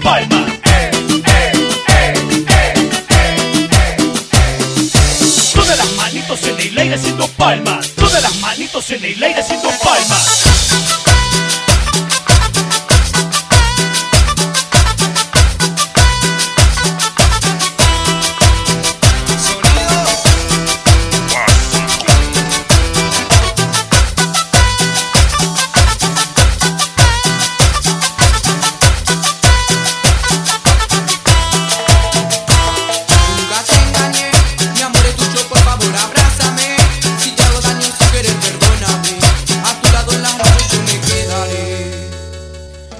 palma. Todas las manitos en el aire sin haciendo palmas. Todas las manitos en el aire haciendo palmas.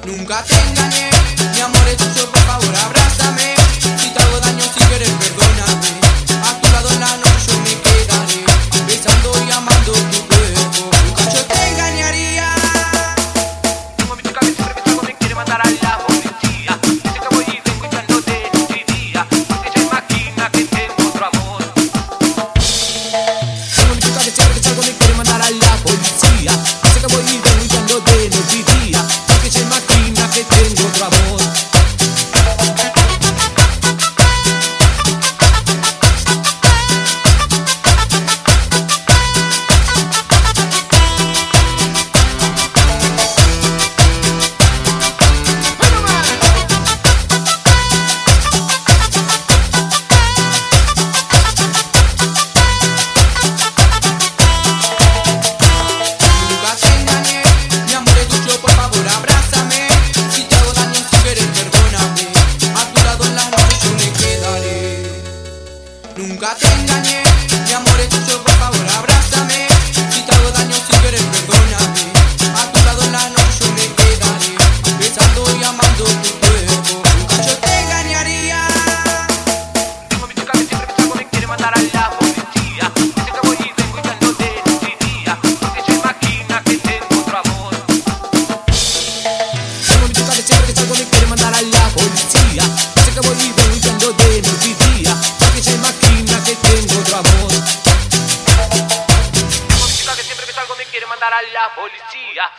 Nunca te engañé, mi amor es tu por favor abrázame. Si te hago daño, Mi amor es tu boca, volar mandar a la policía.